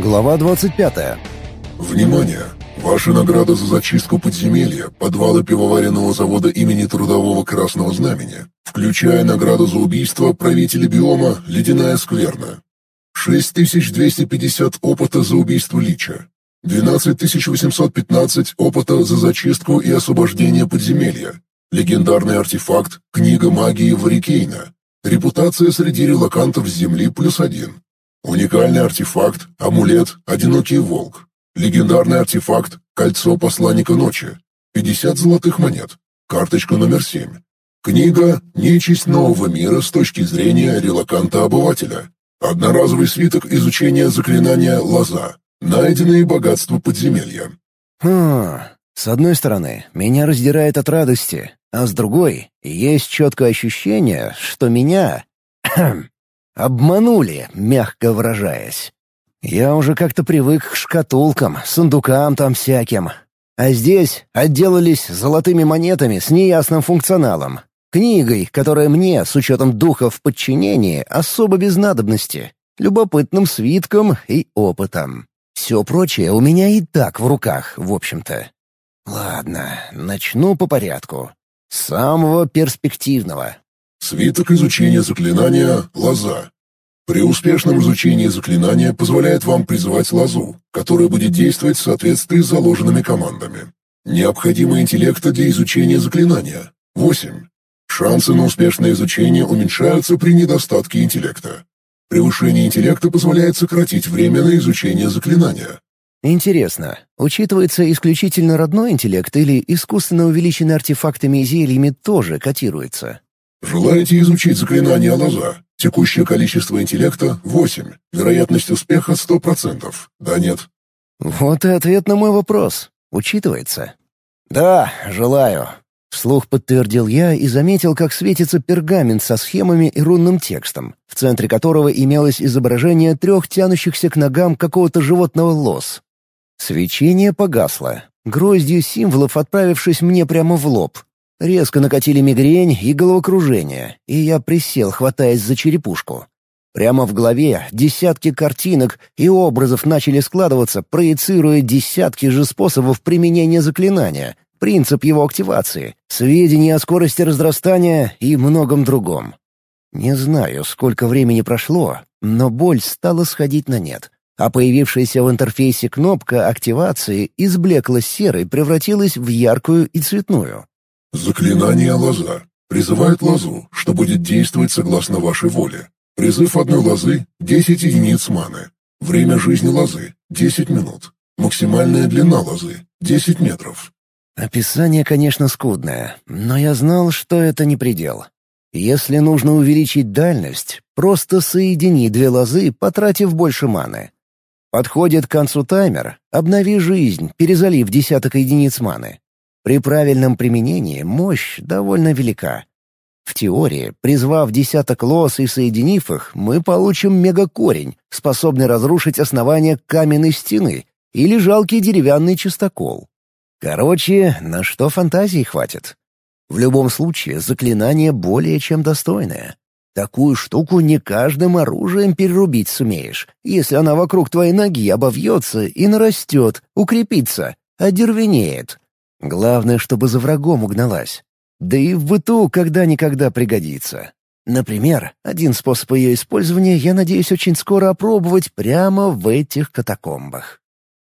Глава 25. Внимание! Ваша награда за зачистку подземелья, подвала пивоваренного завода имени Трудового Красного Знамени, включая награду за убийство правителя биома «Ледяная скверна». 6250 опыта за убийство Лича. 12815 опыта за зачистку и освобождение подземелья. Легендарный артефакт «Книга магии Варикейна». Репутация среди релакантов Земли плюс один. Уникальный артефакт «Амулет Одинокий Волк». Легендарный артефакт «Кольцо Посланника Ночи». 50 золотых монет. Карточка номер 7. Книга «Нечисть нового мира с точки зрения релаканта-обывателя». Одноразовый свиток изучения заклинания «Лоза». Найденные богатства подземелья. Хм, с одной стороны, меня раздирает от радости, а с другой, есть четкое ощущение, что меня... обманули, мягко выражаясь. Я уже как-то привык к шкатулкам, сундукам там всяким. А здесь отделались золотыми монетами с неясным функционалом. Книгой, которая мне, с учетом духа в подчинении, особо без надобности. Любопытным свитком и опытом. Все прочее у меня и так в руках, в общем-то. Ладно, начну по порядку. Самого перспективного. Свиток изучения заклинания «Лоза». При успешном изучении заклинания позволяет вам призывать лозу, которая будет действовать в соответствии с заложенными командами. Необходимый интеллекта для изучения заклинания – 8. Шансы на успешное изучение уменьшаются при недостатке интеллекта. Превышение интеллекта позволяет сократить время на изучение заклинания. Интересно, учитывается исключительно родной интеллект или искусственно увеличенный артефактами и зельями тоже котируется? Желаете изучить заклинание лоза? Текущее количество интеллекта — 8. Вероятность успеха — 100%. Да, нет? Вот и ответ на мой вопрос. Учитывается? Да, желаю. Вслух подтвердил я и заметил, как светится пергамент со схемами и рунным текстом, в центре которого имелось изображение трех тянущихся к ногам какого-то животного лос. Свечение погасло, гроздью символов отправившись мне прямо в лоб. Резко накатили мигрень и головокружение, и я присел, хватаясь за черепушку. Прямо в голове десятки картинок и образов начали складываться, проецируя десятки же способов применения заклинания, принцип его активации, сведения о скорости разрастания и многом другом. Не знаю, сколько времени прошло, но боль стала сходить на нет, а появившаяся в интерфейсе кнопка активации из блекло-серой превратилась в яркую и цветную. Заклинание лоза. Призывает лозу, что будет действовать согласно вашей воле. Призыв одной лозы — 10 единиц маны. Время жизни лозы — 10 минут. Максимальная длина лозы — 10 метров. Описание, конечно, скудное, но я знал, что это не предел. Если нужно увеличить дальность, просто соедини две лозы, потратив больше маны. Подходит к концу таймер, обнови жизнь, перезалив десяток единиц маны. При правильном применении мощь довольно велика. В теории, призвав десяток лос и соединив их, мы получим мегакорень, способный разрушить основание каменной стены или жалкий деревянный частокол. Короче, на что фантазии хватит. В любом случае, заклинание более чем достойное. Такую штуку не каждым оружием перерубить сумеешь, если она вокруг твоей ноги обовьется и нарастет, укрепится, одервенеет. Главное, чтобы за врагом угналась. Да и в быту когда-никогда пригодится. Например, один способ ее использования я надеюсь очень скоро опробовать прямо в этих катакомбах.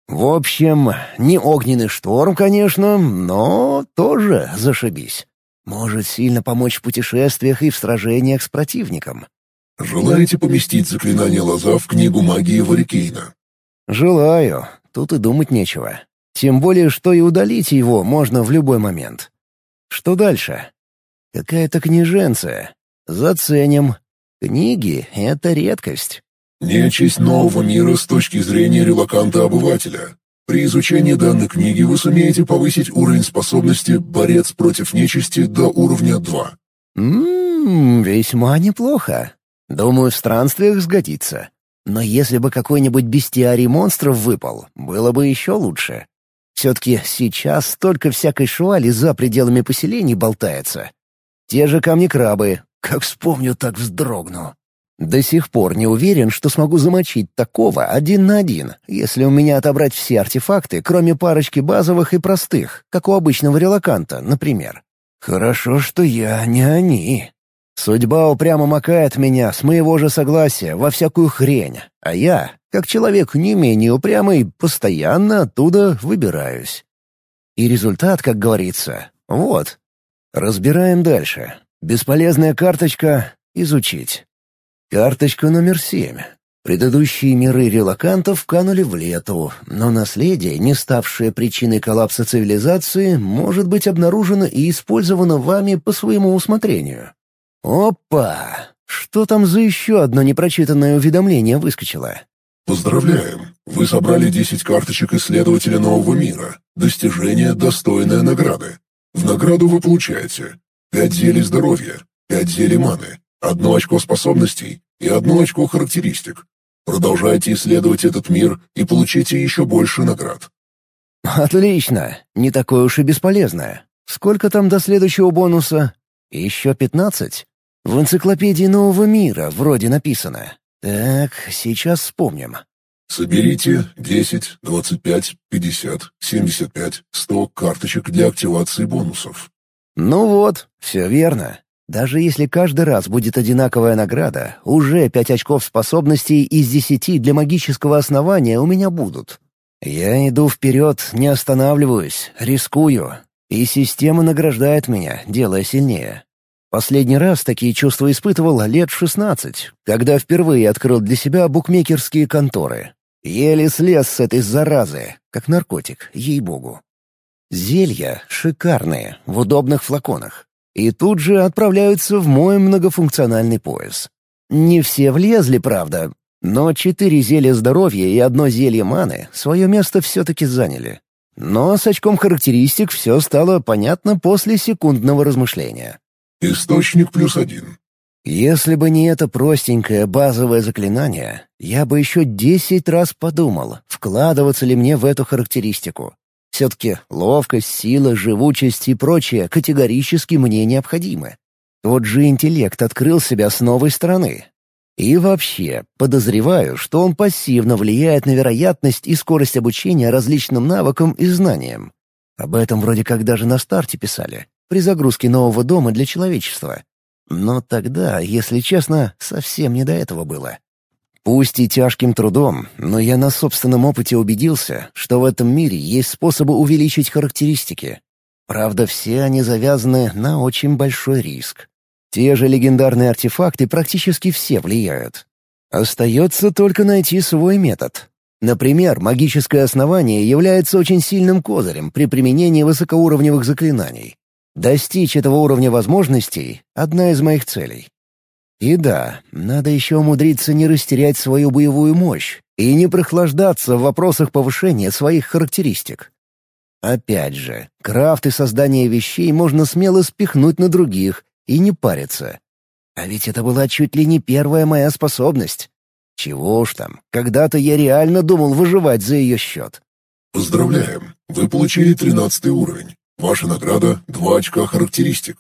В общем, не огненный шторм, конечно, но тоже зашибись. Может сильно помочь в путешествиях и в сражениях с противником. Желаете поместить заклинание лоза в книгу магии Варикейна? Желаю. Тут и думать нечего. Тем более, что и удалить его можно в любой момент. Что дальше? Какая-то книженция. Заценим. Книги — это редкость. Нечисть нового мира с точки зрения релаканта-обывателя. При изучении данной книги вы сумеете повысить уровень способности «Борец против нечисти» до уровня 2. Ммм, весьма неплохо. Думаю, в странствиях сгодится. Но если бы какой-нибудь бестиарий монстров выпал, было бы еще лучше. Все-таки сейчас столько всякой шуали за пределами поселений болтается. Те же камни-крабы. Как вспомню, так вздрогну. До сих пор не уверен, что смогу замочить такого один на один, если у меня отобрать все артефакты, кроме парочки базовых и простых, как у обычного релаканта, например. Хорошо, что я не они. Судьба упрямо макает меня с моего же согласия во всякую хрень, а я, как человек не менее упрямый, постоянно оттуда выбираюсь. И результат, как говорится, вот. Разбираем дальше. Бесполезная карточка — изучить. Карточка номер семь. Предыдущие миры релакантов канули в лету, но наследие, не ставшее причиной коллапса цивилизации, может быть обнаружено и использовано вами по своему усмотрению. Опа! Что там за еще одно непрочитанное уведомление выскочило? Поздравляем! Вы собрали 10 карточек исследователя нового мира. Достижение достойная награды. В награду вы получаете 5 зелий здоровья, 5 зелий маны, одно очко способностей и одно очко характеристик. Продолжайте исследовать этот мир и получите еще больше наград. Отлично, не такое уж и бесполезное. Сколько там до следующего бонуса? Еще пятнадцать? В энциклопедии нового мира вроде написано. Так, сейчас вспомним. Соберите 10, 25, 50, 75, 100 карточек для активации бонусов. Ну вот, все верно. Даже если каждый раз будет одинаковая награда, уже пять очков способностей из десяти для магического основания у меня будут. Я иду вперед, не останавливаюсь, рискую. И система награждает меня, делая сильнее. Последний раз такие чувства испытывал лет в шестнадцать, когда впервые открыл для себя букмекерские конторы. Еле слез с этой заразы, как наркотик, ей-богу. Зелья шикарные, в удобных флаконах. И тут же отправляются в мой многофункциональный пояс. Не все влезли, правда, но четыре зелья здоровья и одно зелье маны свое место все-таки заняли. Но с очком характеристик все стало понятно после секундного размышления. Источник плюс один. Если бы не это простенькое базовое заклинание, я бы еще десять раз подумал, вкладываться ли мне в эту характеристику. Все-таки ловкость, сила, живучесть и прочее категорически мне необходимы. Тот же интеллект открыл себя с новой стороны. И вообще, подозреваю, что он пассивно влияет на вероятность и скорость обучения различным навыкам и знаниям. Об этом вроде как даже на старте писали при загрузке нового дома для человечества. Но тогда, если честно, совсем не до этого было. Пусть и тяжким трудом, но я на собственном опыте убедился, что в этом мире есть способы увеличить характеристики. Правда, все они завязаны на очень большой риск. Те же легендарные артефакты практически все влияют. Остается только найти свой метод. Например, магическое основание является очень сильным козырем при применении высокоуровневых заклинаний. Достичь этого уровня возможностей — одна из моих целей. И да, надо еще умудриться не растерять свою боевую мощь и не прохлаждаться в вопросах повышения своих характеристик. Опять же, крафт и создание вещей можно смело спихнуть на других и не париться. А ведь это была чуть ли не первая моя способность. Чего уж там, когда-то я реально думал выживать за ее счет. Поздравляем, вы получили тринадцатый уровень. Ваша награда — два очка характеристик.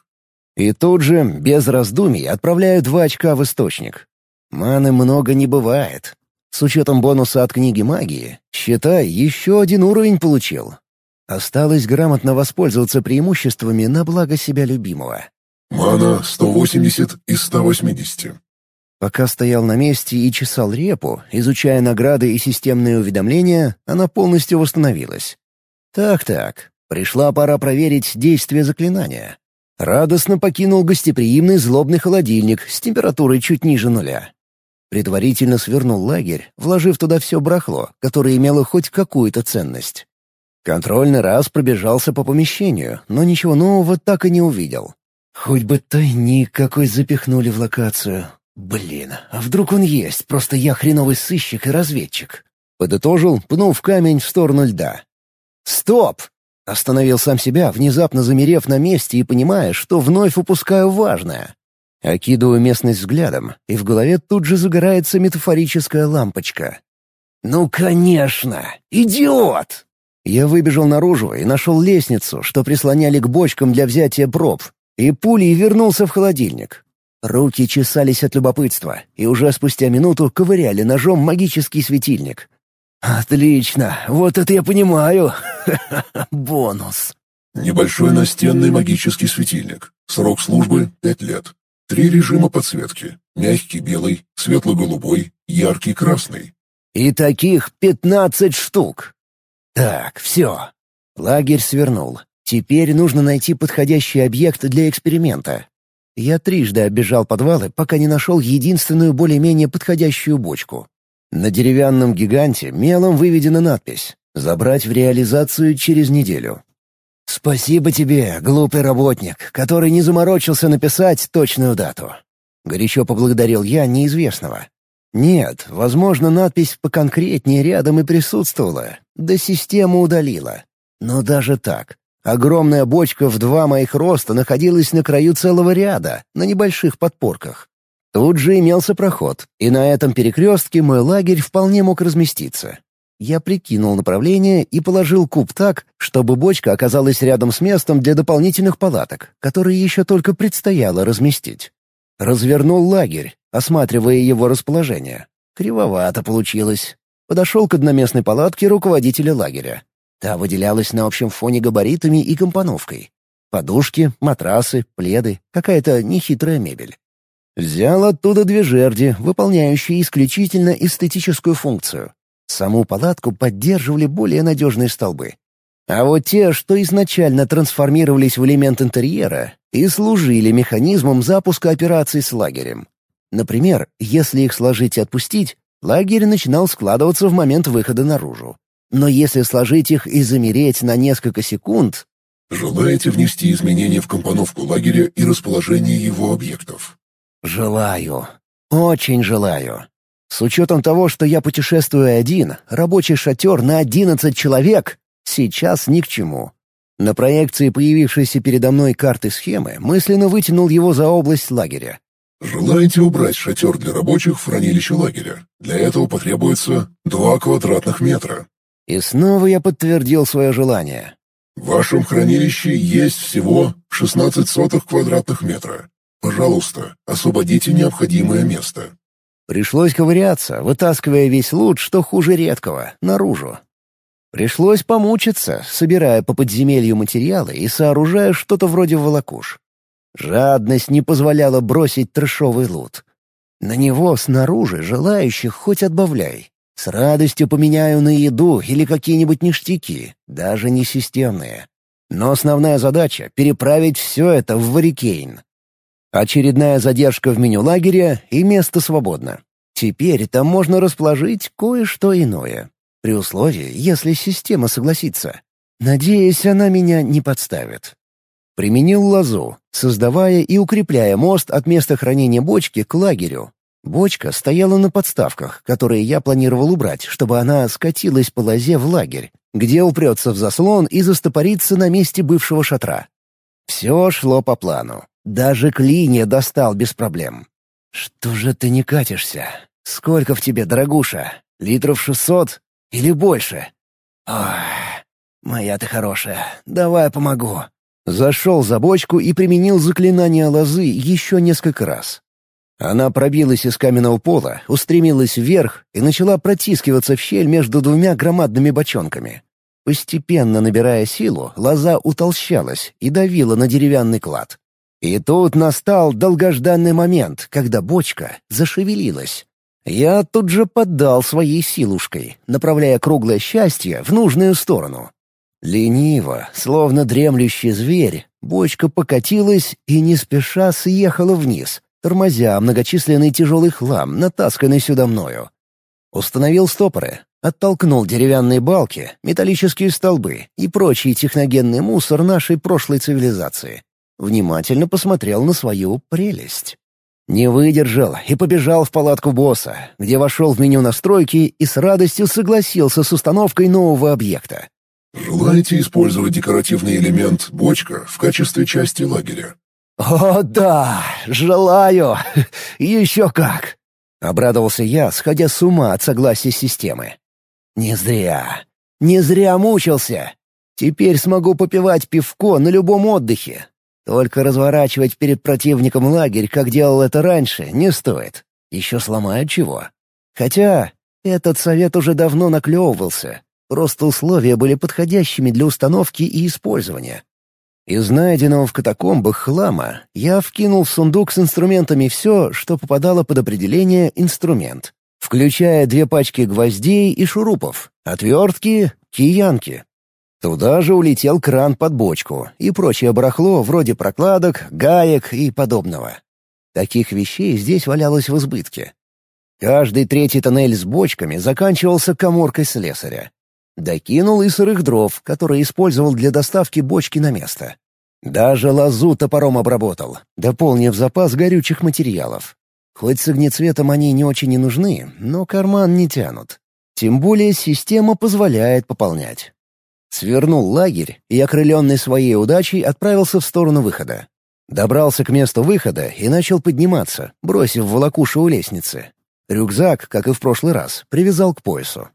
И тут же, без раздумий, отправляю два очка в источник. Маны много не бывает. С учетом бонуса от книги магии, считай, еще один уровень получил. Осталось грамотно воспользоваться преимуществами на благо себя любимого. Мана 180 из 180. Пока стоял на месте и чесал репу, изучая награды и системные уведомления, она полностью восстановилась. Так-так, Пришла пора проверить действие заклинания. Радостно покинул гостеприимный злобный холодильник с температурой чуть ниже нуля. Предварительно свернул лагерь, вложив туда все брахло, которое имело хоть какую-то ценность. Контрольный раз пробежался по помещению, но ничего нового так и не увидел. Хоть бы тайник какой запихнули в локацию. Блин, а вдруг он есть, просто я хреновый сыщик и разведчик. Подытожил, пнув камень в сторону льда. «Стоп! Остановил сам себя, внезапно замерев на месте и понимая, что вновь упускаю важное. Окидываю местность взглядом, и в голове тут же загорается метафорическая лампочка. «Ну, конечно! Идиот!» Я выбежал наружу и нашел лестницу, что прислоняли к бочкам для взятия проб, и пулей вернулся в холодильник. Руки чесались от любопытства, и уже спустя минуту ковыряли ножом магический светильник. «Отлично! Вот это я понимаю! Бонус!» Небольшой настенный магический светильник. Срок службы — пять лет. Три режима подсветки. Мягкий белый, светло-голубой, яркий красный. И таких пятнадцать штук. Так, все. Лагерь свернул. Теперь нужно найти подходящий объект для эксперимента. Я трижды оббежал подвалы, пока не нашел единственную более-менее подходящую бочку. На деревянном гиганте мелом выведена надпись «Забрать в реализацию через неделю». «Спасибо тебе, глупый работник, который не заморочился написать точную дату». Горячо поблагодарил я неизвестного. Нет, возможно, надпись поконкретнее рядом и присутствовала, да система удалила. Но даже так, огромная бочка в два моих роста находилась на краю целого ряда, на небольших подпорках. Тут же имелся проход, и на этом перекрестке мой лагерь вполне мог разместиться. Я прикинул направление и положил куб так, чтобы бочка оказалась рядом с местом для дополнительных палаток, которые еще только предстояло разместить. Развернул лагерь, осматривая его расположение. Кривовато получилось. Подошел к одноместной палатке руководителя лагеря. Та выделялась на общем фоне габаритами и компоновкой. Подушки, матрасы, пледы, какая-то нехитрая мебель. Взял оттуда две жерди, выполняющие исключительно эстетическую функцию. Саму палатку поддерживали более надежные столбы. А вот те, что изначально трансформировались в элемент интерьера, и служили механизмом запуска операций с лагерем. Например, если их сложить и отпустить, лагерь начинал складываться в момент выхода наружу. Но если сложить их и замереть на несколько секунд... Желаете внести изменения в компоновку лагеря и расположение его объектов? Желаю. Очень желаю. С учетом того, что я путешествую один, рабочий шатер на одиннадцать человек сейчас ни к чему. На проекции появившейся передо мной карты схемы мысленно вытянул его за область лагеря. Желаете убрать шатер для рабочих в хранилище лагеря? Для этого потребуется два квадратных метра. И снова я подтвердил свое желание. В вашем хранилище есть всего 16 сотых квадратных метра. Пожалуйста, освободите необходимое место. Пришлось ковыряться, вытаскивая весь лут, что хуже редкого, наружу. Пришлось помучиться, собирая по подземелью материалы и сооружая что-то вроде волокуш. Жадность не позволяла бросить трешовый лут. На него снаружи желающих хоть отбавляй. С радостью поменяю на еду или какие-нибудь ништяки, даже не системные. Но основная задача — переправить все это в Варикейн. Очередная задержка в меню лагеря, и место свободно. Теперь там можно расположить кое-что иное. При условии, если система согласится. Надеюсь, она меня не подставит. Применил лозу, создавая и укрепляя мост от места хранения бочки к лагерю. Бочка стояла на подставках, которые я планировал убрать, чтобы она скатилась по лозе в лагерь, где упрется в заслон и застопорится на месте бывшего шатра. Все шло по плану. Даже клинья достал без проблем. «Что же ты не катишься? Сколько в тебе, дорогуша? Литров шестьсот? Или больше?» «Ой, моя ты хорошая, давай помогу». Зашел за бочку и применил заклинание лозы еще несколько раз. Она пробилась из каменного пола, устремилась вверх и начала протискиваться в щель между двумя громадными бочонками. Постепенно набирая силу, лоза утолщалась и давила на деревянный клад. И тут настал долгожданный момент, когда бочка зашевелилась. Я тут же поддал своей силушкой, направляя круглое счастье в нужную сторону. Лениво, словно дремлющий зверь, бочка покатилась и не спеша съехала вниз, тормозя многочисленный тяжелый хлам, натасканный сюда мною. Установил стопоры, оттолкнул деревянные балки, металлические столбы и прочий техногенный мусор нашей прошлой цивилизации внимательно посмотрел на свою прелесть. Не выдержал и побежал в палатку босса, где вошел в меню настройки и с радостью согласился с установкой нового объекта. «Желаете использовать декоративный элемент «бочка» в качестве части лагеря?» «О, да! Желаю! Еще как!» — обрадовался я, сходя с ума от согласия системы. «Не зря! Не зря мучился! Теперь смогу попивать пивко на любом отдыхе, Только разворачивать перед противником лагерь, как делал это раньше, не стоит. Еще сломают чего. Хотя этот совет уже давно наклевывался. Просто условия были подходящими для установки и использования. Из найденного в катакомбах хлама я вкинул в сундук с инструментами все, что попадало под определение «инструмент», включая две пачки гвоздей и шурупов, отвертки, киянки. Туда же улетел кран под бочку и прочее барахло вроде прокладок, гаек и подобного. Таких вещей здесь валялось в избытке. Каждый третий тоннель с бочками заканчивался коморкой слесаря. Докинул и сырых дров, которые использовал для доставки бочки на место. Даже лозу топором обработал, дополнив запас горючих материалов. Хоть с огнецветом они не очень и нужны, но карман не тянут. Тем более система позволяет пополнять. Свернул лагерь и, окрыленный своей удачей, отправился в сторону выхода. Добрался к месту выхода и начал подниматься, бросив волокушу у лестницы. Рюкзак, как и в прошлый раз, привязал к поясу.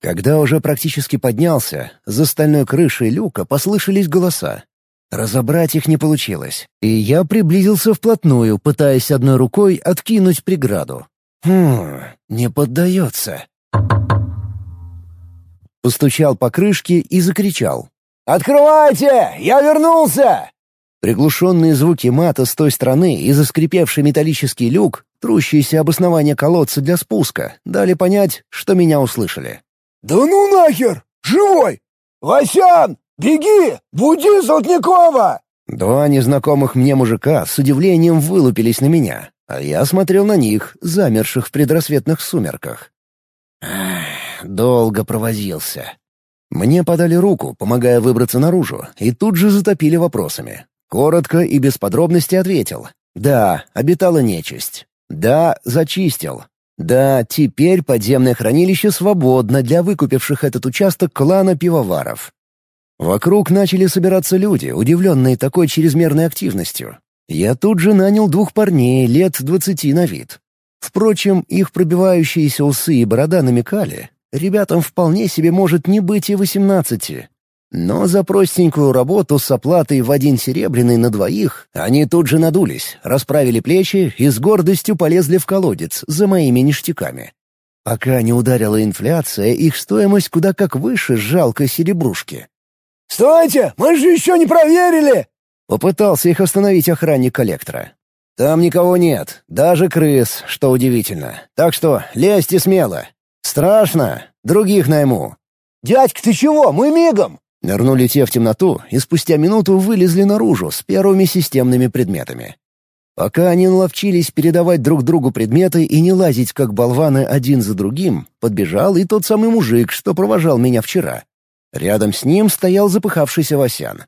Когда уже практически поднялся, за стальной крышей люка послышались голоса. Разобрать их не получилось, и я приблизился вплотную, пытаясь одной рукой откинуть преграду. Хм, не поддается. Постучал по крышке и закричал. «Открывайте! Я вернулся!» Приглушенные звуки мата с той стороны и заскрипевший металлический люк, трущиеся об основание колодца для спуска, дали понять, что меня услышали. «Да ну нахер! Живой! Васян, беги! Буди Салтникова!» Два незнакомых мне мужика с удивлением вылупились на меня, а я смотрел на них, замерших в предрассветных сумерках. Эх, долго провозился. Мне подали руку, помогая выбраться наружу, и тут же затопили вопросами. Коротко и без подробностей ответил. «Да, обитала нечисть. Да, зачистил. Да, теперь подземное хранилище свободно для выкупивших этот участок клана пивоваров. Вокруг начали собираться люди, удивленные такой чрезмерной активностью. Я тут же нанял двух парней лет двадцати на вид. Впрочем, их пробивающиеся усы и борода намекали. Ребятам вполне себе может не быть и восемнадцати. Но за простенькую работу с оплатой в один серебряный на двоих они тут же надулись, расправили плечи и с гордостью полезли в колодец за моими ништяками. Пока не ударила инфляция, их стоимость куда как выше жалкой серебрушки. «Стойте! Мы же еще не проверили!» Попытался их остановить охранник коллектора. «Там никого нет, даже крыс, что удивительно. Так что лезьте смело. Страшно, других найму». «Дядька, ты чего? Мы мигом!» Нырнули те в темноту и спустя минуту вылезли наружу с первыми системными предметами. Пока они наловчились передавать друг другу предметы и не лазить как болваны один за другим, подбежал и тот самый мужик, что провожал меня вчера. Рядом с ним стоял запыхавшийся Васян.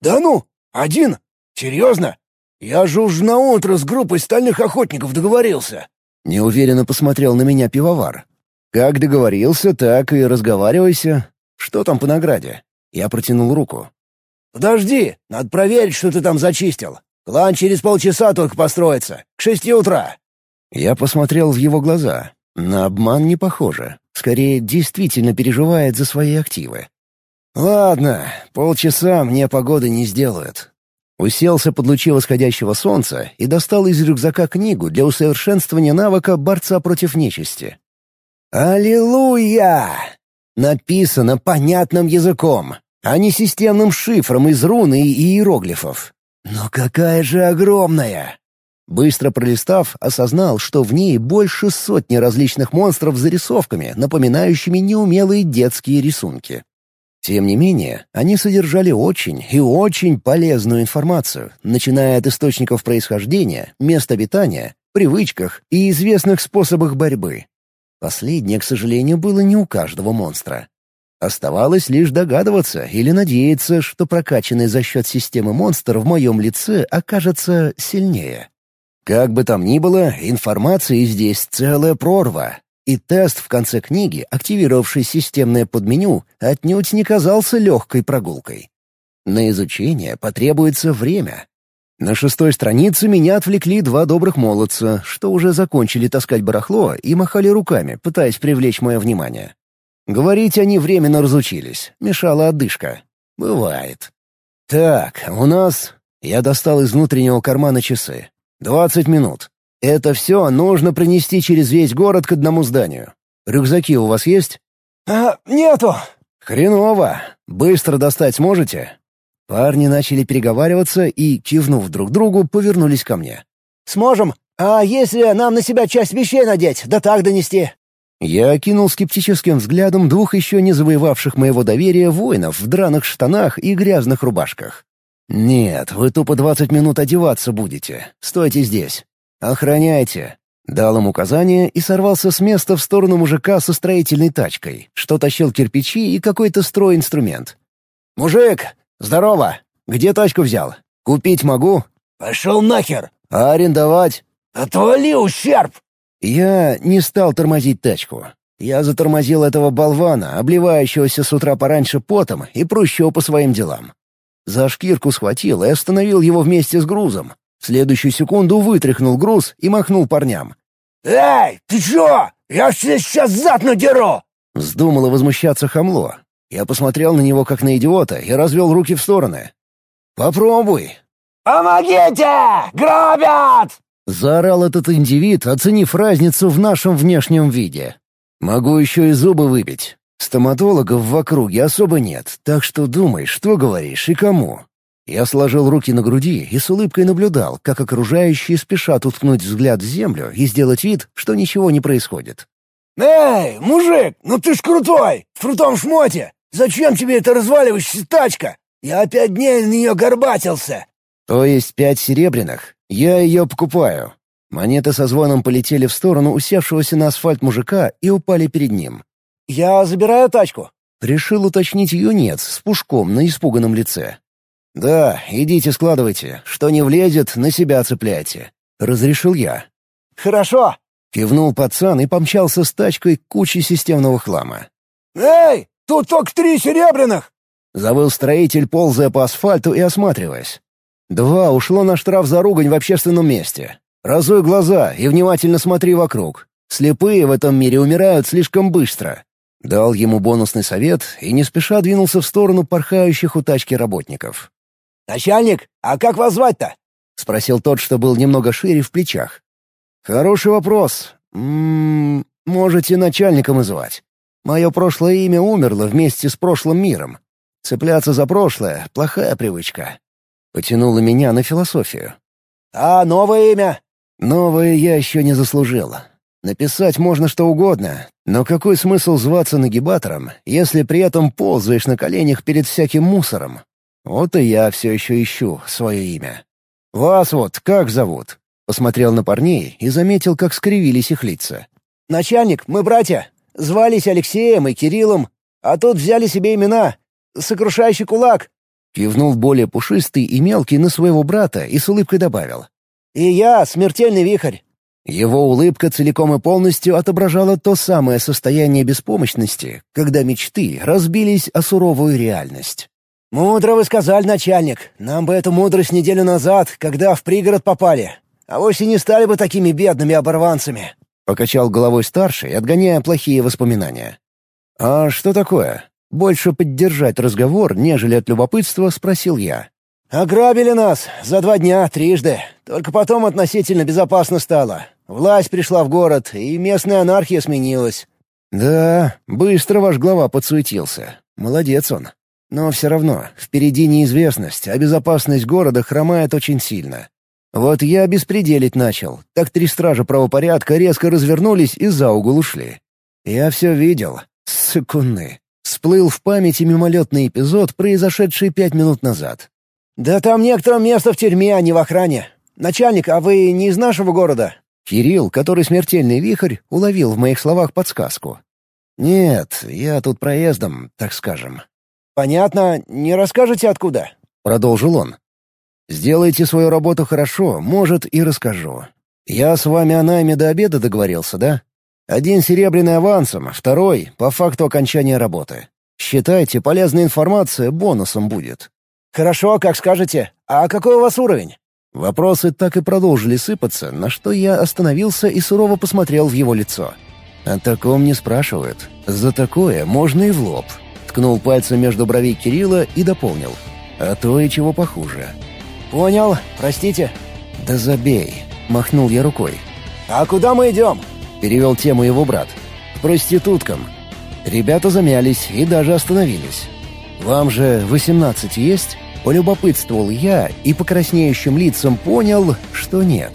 «Да ну, один? Серьезно? Я же уж на утро с группой стальных охотников договорился». Неуверенно посмотрел на меня пивовар. «Как договорился, так и разговаривайся. Что там по награде?» Я протянул руку. «Подожди, надо проверить, что ты там зачистил. Клан через полчаса только построится, к шести утра». Я посмотрел в его глаза. На обман не похоже. Скорее, действительно переживает за свои активы. «Ладно, полчаса мне погоды не сделают». Уселся под лучи восходящего солнца и достал из рюкзака книгу для усовершенствования навыка борца против нечисти. «Аллилуйя!» Написано понятным языком, а не системным шифром из рун и иероглифов. Но какая же огромная! Быстро пролистав, осознал, что в ней больше сотни различных монстров с зарисовками, напоминающими неумелые детские рисунки. Тем не менее, они содержали очень и очень полезную информацию, начиная от источников происхождения, мест обитания, привычках и известных способах борьбы. Последнее, к сожалению, было не у каждого монстра. Оставалось лишь догадываться или надеяться, что прокачанный за счет системы монстр в моем лице окажется сильнее. Как бы там ни было, информации здесь целая прорва, и тест в конце книги, активировавший системное подменю, отнюдь не казался легкой прогулкой. На изучение потребуется время, на шестой странице меня отвлекли два добрых молодца, что уже закончили таскать барахло и махали руками, пытаясь привлечь мое внимание. Говорить они временно разучились, мешала одышка. Бывает. Так, у нас Я достал из внутреннего кармана часы. «Двадцать минут. Это все нужно принести через весь город к одному зданию. Рюкзаки у вас есть?» «А, нету». «Хреново. Быстро достать сможете?» Парни начали переговариваться и, кивнув друг другу, повернулись ко мне. «Сможем. А если нам на себя часть вещей надеть, да так донести?» Я окинул скептическим взглядом двух еще не завоевавших моего доверия воинов в драных штанах и грязных рубашках. «Нет, вы тупо двадцать минут одеваться будете. Стойте здесь. Охраняйте». Дал им указание и сорвался с места в сторону мужика со строительной тачкой, что тащил кирпичи и какой-то стройинструмент. «Мужик, здорово! Где тачку взял? Купить могу?» «Пошел нахер!» «А арендовать?» «Отвали, ущерб!» Я не стал тормозить тачку. Я затормозил этого болвана, обливающегося с утра пораньше потом и прущего по своим делам. За шкирку схватил и остановил его вместе с грузом. В следующую секунду вытряхнул груз и махнул парням. «Эй, ты чё? Я тебе сейчас зад надеру!» Вздумало возмущаться хамло. Я посмотрел на него как на идиота и развел руки в стороны. «Попробуй!» «Помогите! Грабят!» Заорал этот индивид, оценив разницу в нашем внешнем виде. «Могу еще и зубы выбить. Стоматологов в округе особо нет, так что думай, что говоришь и кому». Я сложил руки на груди и с улыбкой наблюдал, как окружающие спешат уткнуть взгляд в землю и сделать вид, что ничего не происходит. «Эй, мужик, ну ты ж крутой! В крутом шмоте! Зачем тебе эта разваливающаяся тачка? Я пять дней на нее горбатился!» «То есть пять серебряных? Я ее покупаю». Монеты со звоном полетели в сторону усевшегося на асфальт мужика и упали перед ним. «Я забираю тачку». Решил уточнить юнец с пушком на испуганном лице. «Да, идите складывайте. Что не влезет, на себя цепляйте». Разрешил я. «Хорошо». Кивнул пацан и помчался с тачкой к куче системного хлама. «Эй, тут только три серебряных!» Завыл строитель, ползая по асфальту и осматриваясь. Два ушло на штраф за ругань в общественном месте. Разуй глаза и внимательно смотри вокруг. Слепые в этом мире умирают слишком быстро. Дал ему бонусный совет и не спеша двинулся в сторону порхающих у тачки работников. «Начальник, а как вас звать-то?» — спросил тот, что был немного шире в плечах. «Хороший вопрос. М м-м, -м, можете начальником и звать. Мое прошлое имя умерло вместе с прошлым миром. Цепляться за прошлое — плохая привычка. Потянуло меня на философию. «А новое имя?» «Новое я еще не заслужил. Написать можно что угодно, но какой смысл зваться нагибатором, если при этом ползаешь на коленях перед всяким мусором? Вот и я все еще ищу свое имя. Вас вот как зовут?» Посмотрел на парней и заметил, как скривились их лица. «Начальник, мы братья. Звались Алексеем и Кириллом, а тут взяли себе имена. Сокрушающий кулак, Кивнул более пушистый и мелкий на своего брата и с улыбкой добавил. «И я — смертельный вихрь». Его улыбка целиком и полностью отображала то самое состояние беспомощности, когда мечты разбились о суровую реальность. «Мудро вы сказали, начальник. Нам бы эту мудрость неделю назад, когда в пригород попали. А вовсе не стали бы такими бедными оборванцами». Покачал головой старший, отгоняя плохие воспоминания. «А что такое?» Больше поддержать разговор, нежели от любопытства, спросил я. «Ограбили нас за два дня трижды. Только потом относительно безопасно стало. Власть пришла в город, и местная анархия сменилась». «Да, быстро ваш глава подсуетился. Молодец он. Но все равно, впереди неизвестность, а безопасность города хромает очень сильно. Вот я беспределить начал, так три стража правопорядка резко развернулись и за угол ушли. Я все видел. Сыкуны. Всплыл в памяти мимолетный эпизод, произошедший пять минут назад. «Да там некоторое место в тюрьме, а не в охране. Начальник, а вы не из нашего города?» Кирилл, который смертельный вихрь, уловил в моих словах подсказку. «Нет, я тут проездом, так скажем». «Понятно. Не расскажете, откуда?» — продолжил он. «Сделайте свою работу хорошо, может, и расскажу. Я с вами о найме до обеда договорился, да? Один серебряный авансом, второй — по факту окончания работы. Считайте, полезная информация бонусом будет. «Хорошо, как скажете. А какой у вас уровень?» Вопросы так и продолжили сыпаться, на что я остановился и сурово посмотрел в его лицо. О таком не спрашивают. За такое можно и в лоб. Ткнул пальцем между бровей Кирилла и дополнил. А то и чего похуже. «Понял, простите». «Да забей», — махнул я рукой. «А куда мы идем?» — перевел тему его брат. «К проституткам». Ребята замялись и даже остановились. «Вам же восемнадцать есть?» Полюбопытствовал я и по краснеющим лицам понял, что нет.